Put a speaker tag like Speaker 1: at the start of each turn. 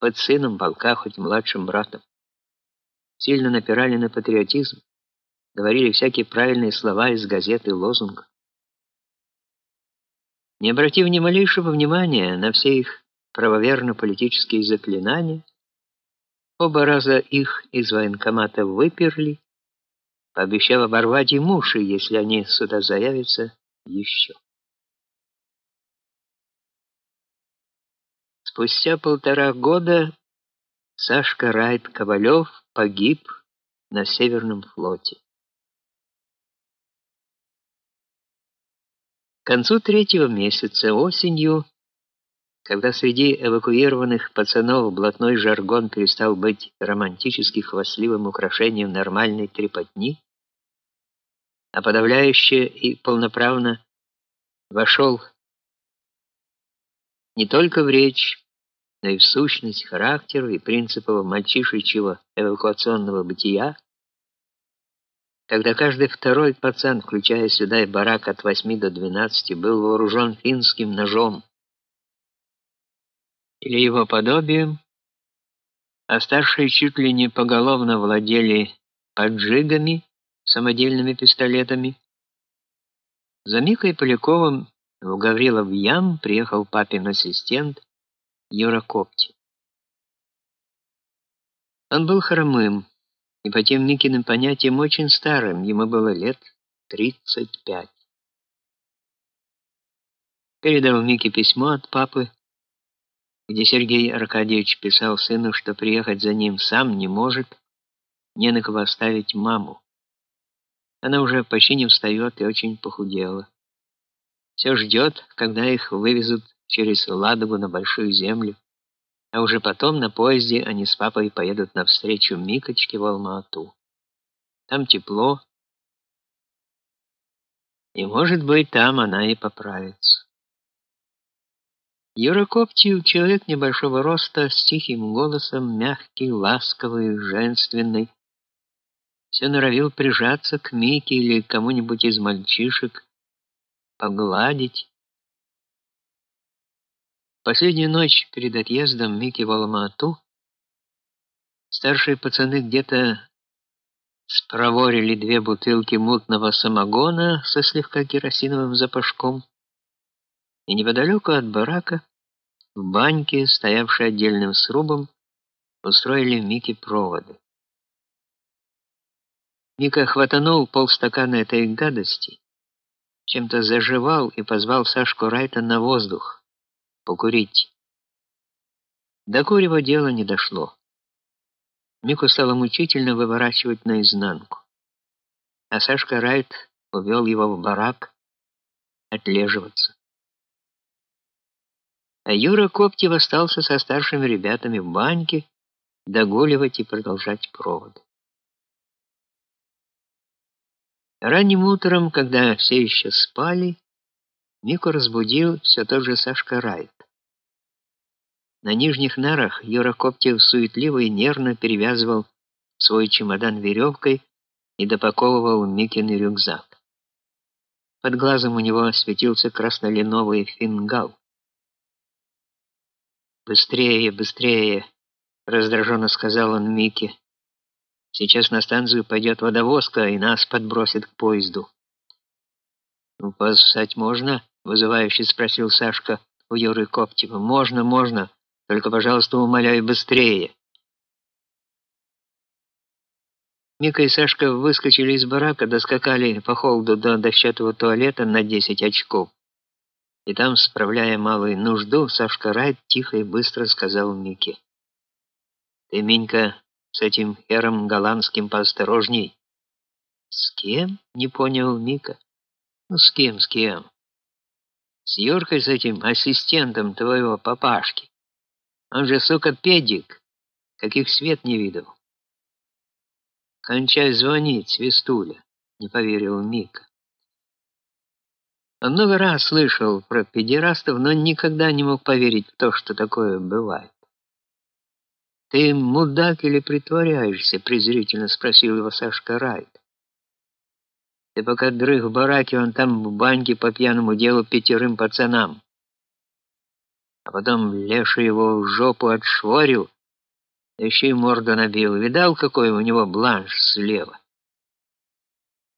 Speaker 1: хоть сыном полка, хоть младшим братом. Сильно напирали на патриотизм, говорили всякие правильные слова из газет и лозунгов. Не обратив ни малейшего внимания на все их правоверно-политические заклинания, оба раза их из военкомата выперли, пообещав оборвать им уши, если они сюда заявятся еще. Спустя полтора года Сашка Райт Ковалев погиб на Северном флоте. К концу третьего месяца осенью, когда среди эвакуированных пацанов блатной жаргон перестал быть романтически хвастливым украшением нормальной трепотни, а подавляюще и полноправно вошел не только в речь, но и в сущность характера и принципов мальчишечьего эвакуационного бытия, когда каждый второй пацан, включая сюда и барак от 8 до 12, был вооружен финским ножом или его подобием, а старшие чуть ли не поголовно владели поджигами, самодельными пистолетами. За Микой Поляковым в Гаврилов ям приехал папин ассистент Юра Копти. Он был хромым и по тем Микиным понятиям очень старым, ему было лет 35. Передал Мике письмо от папы, где Сергей Аркадьевич писал сыну, что приехать за ним сам не может, не на кого оставить маму. Она уже почти не встает и очень похудела. Все ждет, когда их вывезут через Ладогу на Большую Землю, а уже потом на поезде они с папой поедут навстречу Микочке в Алма-Ату. Там тепло, и, может быть, там она и поправится. Юра Коптью, человек небольшого роста, с тихим голосом, мягкий, ласковый, женственный, все норовил прижаться к Мике или кому-нибудь из мальчишек, погладить, Последнюю ночь перед отъездом Мики в Алма-Ату старшие пацаны где-то спроворили две бутылки мутного самогона со слегка керосиновым запашком, и неподалеку от барака, в баньке, стоявшей отдельным срубом, устроили Мики проводы. Мика хватанул полстакана этой гадости, чем-то заживал и позвал Сашку Райта на воздух покурить. До курева дело не дошло. Мику стало мучительно выворачивать наизнанку. А Сашка Райт увел его в барак отлеживаться. А Юра Коптев остался со старшими ребятами в баньке догуливать и продолжать проводы. Ранним утром, когда все еще спали, Мику разбудил все тот же Сашка Райт. На нижних нарах Юра Коптев суетливо и нервно перевязывал свой чемодан веревкой и допаковывал Микин рюкзак. Под глазом у него светился краснолиновый фингал. «Быстрее, быстрее!» — раздраженно сказал он Мике. «Сейчас на станцию пойдет водовозка, и нас подбросит к поезду». «Ну, поссать можно?» — вызывающе спросил Сашка у Юры Коптева. «Можно, можно!» Только, пожалуйста, умоляю быстрее. Мика и Сашка выскочили из барака, доскакали по холоду до дощатого туалета на 10 очков. И там, справляя малую нужду, Сашка Райт тихо и быстро сказал Мике. «Ты, Минька, с этим хером голландским поосторожней». «С кем?» — не понял Мика. «Ну, с кем, с кем?» «С Юркой, с этим ассистентом твоего папашки». Он же, сука, педик, каких свет не видел. Кончай звонить, свистуля, не поверил Мика. Он много раз слышал про педерастов, но никогда не мог поверить в то, что такое бывает. «Ты мудак или притворяешься?» — презрительно спросил его Сашка Райт. «Ты пока дрых в бараке, он там в баньке по пьяному делу пятерым пацанам. а потом Леша его в жопу отшвырил, да еще и морду набил. Видал, какой у него бланш слева?